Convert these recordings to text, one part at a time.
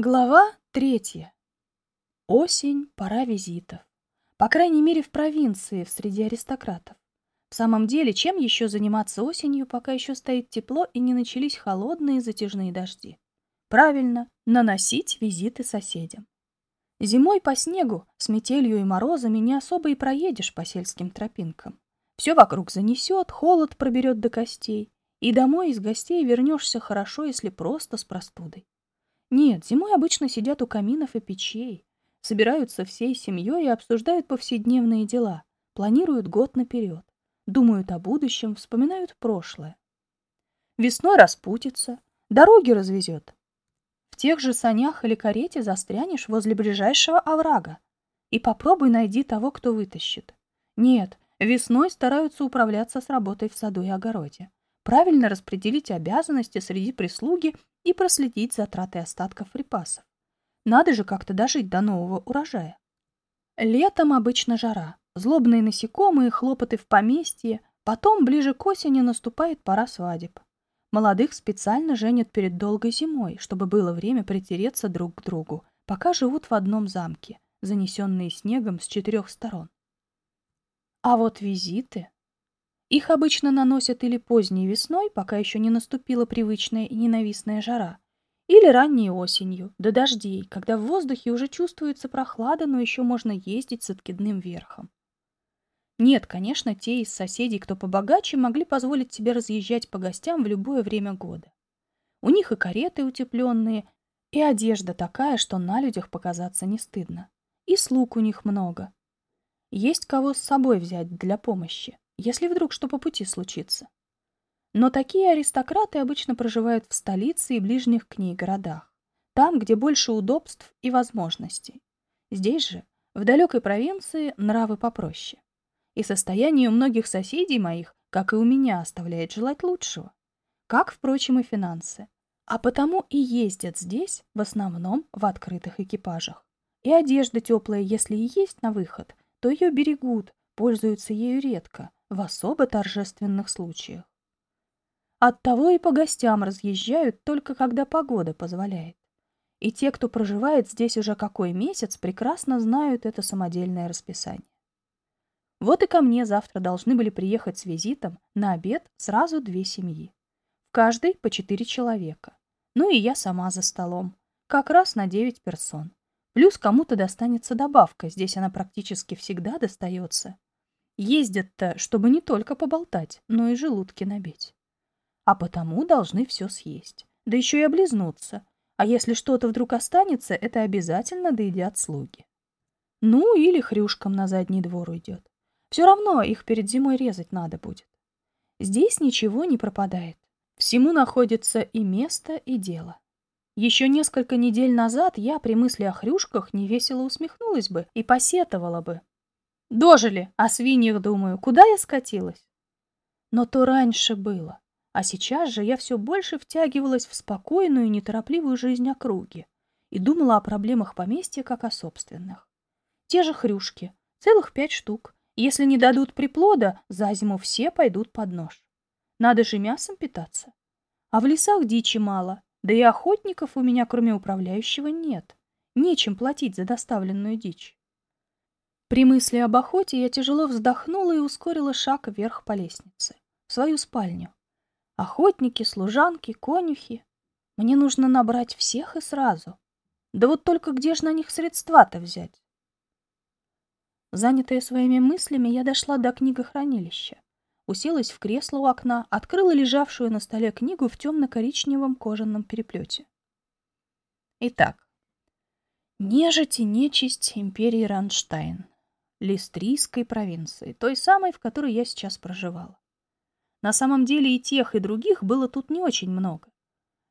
Глава третья. Осень — пора визитов. По крайней мере, в провинции, в среди аристократов. В самом деле, чем еще заниматься осенью, пока еще стоит тепло и не начались холодные затяжные дожди? Правильно, наносить визиты соседям. Зимой по снегу, с метелью и морозами не особо и проедешь по сельским тропинкам. Все вокруг занесет, холод проберет до костей, и домой из гостей вернешься хорошо, если просто с простудой. Нет, зимой обычно сидят у каминов и печей, собираются всей семьей и обсуждают повседневные дела, планируют год наперед, думают о будущем, вспоминают прошлое. Весной распутится, дороги развезет. В тех же санях или карете застрянешь возле ближайшего оврага и попробуй найди того, кто вытащит. Нет, весной стараются управляться с работой в саду и огороде правильно распределить обязанности среди прислуги и проследить за тратой остатков припасов. Надо же как-то дожить до нового урожая. Летом обычно жара, злобные насекомые, хлопоты в поместье, потом ближе к осени наступает пора свадеб. Молодых специально женят перед долгой зимой, чтобы было время притереться друг к другу, пока живут в одном замке, занесенные снегом с четырех сторон. А вот визиты их обычно наносят или поздней весной, пока еще не наступила привычная и ненавистная жара, или ранней осенью, до дождей, когда в воздухе уже чувствуется прохлада, но еще можно ездить с откидным верхом. Нет, конечно, те из соседей, кто побогаче, могли позволить себе разъезжать по гостям в любое время года. У них и кареты утепленные, и одежда такая, что на людях показаться не стыдно. И слуг у них много. Есть кого с собой взять для помощи если вдруг что по пути случится. Но такие аристократы обычно проживают в столице и ближних к ней городах, там, где больше удобств и возможностей. Здесь же, в далекой провинции, нравы попроще. И состояние у многих соседей моих, как и у меня, оставляет желать лучшего. Как, впрочем, и финансы. А потому и ездят здесь в основном в открытых экипажах. И одежда теплая, если и есть на выход, то ее берегут, пользуются ею редко, в особо торжественных случаях. Оттого и по гостям разъезжают только когда погода позволяет. И те, кто проживает здесь уже какой месяц, прекрасно знают это самодельное расписание. Вот и ко мне завтра должны были приехать с визитом на обед сразу две семьи. В каждой по четыре человека. Ну и я сама за столом. Как раз на девять персон. Плюс кому-то достанется добавка, здесь она практически всегда достается. Ездят-то, чтобы не только поболтать, но и желудки набить. А потому должны все съесть. Да еще и облизнуться. А если что-то вдруг останется, это обязательно доедят слуги. Ну, или хрюшкам на задний двор уйдет. Все равно их перед зимой резать надо будет. Здесь ничего не пропадает. Всему находится и место, и дело. Еще несколько недель назад я при мысли о хрюшках невесело усмехнулась бы и посетовала бы, Дожили, о свиньях думаю, куда я скатилась? Но то раньше было, а сейчас же я все больше втягивалась в спокойную и неторопливую жизнь округи и думала о проблемах поместья как о собственных. Те же хрюшки, целых пять штук. Если не дадут приплода, за зиму все пойдут под нож. Надо же мясом питаться. А в лесах дичи мало, да и охотников у меня, кроме управляющего, нет. Нечем платить за доставленную дичь. При мысли об охоте я тяжело вздохнула и ускорила шаг вверх по лестнице, в свою спальню. Охотники, служанки, конюхи. Мне нужно набрать всех и сразу. Да вот только где же на них средства-то взять? Занятая своими мыслями, я дошла до книгохранилища. Уселась в кресло у окна, открыла лежавшую на столе книгу в темно-коричневом кожаном переплете. Итак, «Нежить и нечисть империи Ранштайн», Листрийской провинции, той самой, в которой я сейчас проживала. На самом деле и тех, и других было тут не очень много.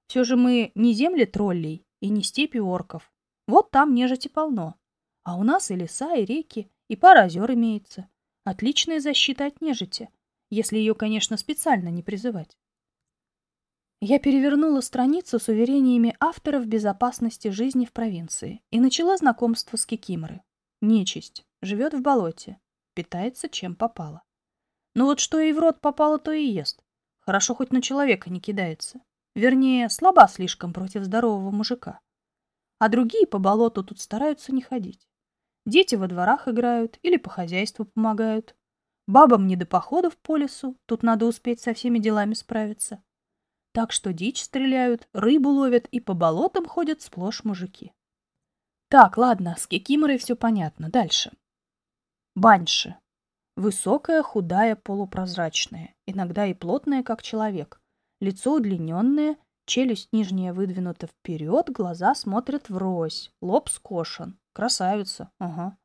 Все же мы не земли троллей и не степи орков. Вот там нежити полно. А у нас и леса, и реки, и пара озер имеется. Отличная защита от нежити, если ее, конечно, специально не призывать. Я перевернула страницу с уверениями автора в безопасности жизни в провинции и начала знакомство с Кикиморы. Нечисть. Живет в болоте. Питается чем попало. Ну вот что ей в рот попало, то и ест. Хорошо хоть на человека не кидается. Вернее, слаба слишком против здорового мужика. а другие по болоту тут стараются не ходить. Дети во дворах играют или по хозяйству помогают. Бабам не до походов по лесу, тут надо успеть со всеми делами справиться. Так что дичь стреляют, рыбу ловят и по болотам ходят сплошь мужики. Так, ладно, с Кикиморой все понятно. Дальше. Баньши. Высокая, худая, полупрозрачная, иногда и плотная, как человек. Лицо удлиненное, челюсть нижняя выдвинута вперед, глаза смотрят врозь, лоб скошен. Красавица, ага.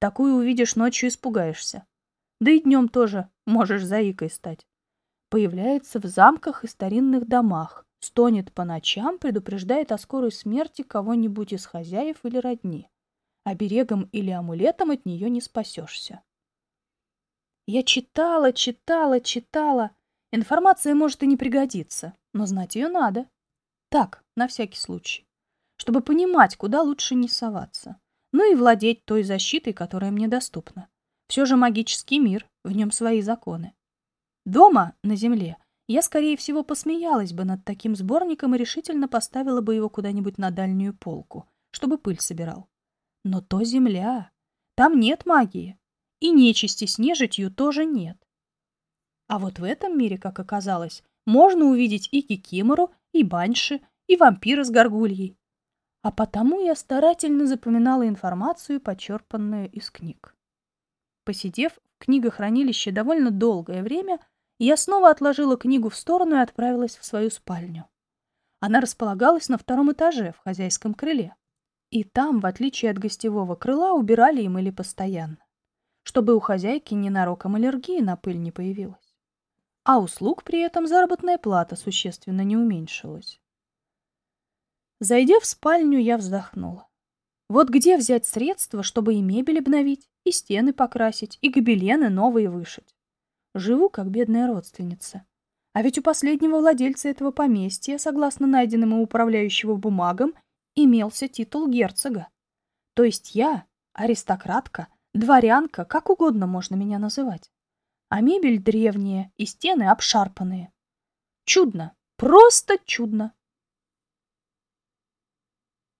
Такую увидишь ночью испугаешься. Да и днем тоже можешь заикой стать. Появляется в замках и старинных домах, стонет по ночам, предупреждает о скорой смерти кого-нибудь из хозяев или родни. Оберегом или амулетом от нее не спасешься. Я читала, читала, читала. Информация может и не пригодиться, но знать ее надо. Так, на всякий случай. Чтобы понимать, куда лучше не соваться. Ну и владеть той защитой, которая мне доступна. Все же магический мир, в нем свои законы. Дома, на земле, я, скорее всего, посмеялась бы над таким сборником и решительно поставила бы его куда-нибудь на дальнюю полку, чтобы пыль собирал. Но то земля. Там нет магии. И нечисти с нежитью тоже нет. А вот в этом мире, как оказалось, можно увидеть и кикимору, и баньши, и вампира с горгульей. А потому я старательно запоминала информацию, почерпанную из книг. Посидев в книгохранилище довольно долгое время, я снова отложила книгу в сторону и отправилась в свою спальню. Она располагалась на втором этаже в хозяйском крыле. И там, в отличие от гостевого крыла, убирали и мыли постоянно, чтобы у хозяйки ненароком аллергии на пыль не появилась. А услуг при этом заработная плата существенно не уменьшилась. Зайдя в спальню, я вздохнула. Вот где взять средства, чтобы и мебель обновить, и стены покрасить, и гобелены новые вышить? Живу, как бедная родственница. А ведь у последнего владельца этого поместья, согласно найденному управляющего бумагам, имелся титул герцога. То есть я, аристократка, дворянка, как угодно можно меня называть. А мебель древняя и стены обшарпанные. Чудно, просто чудно.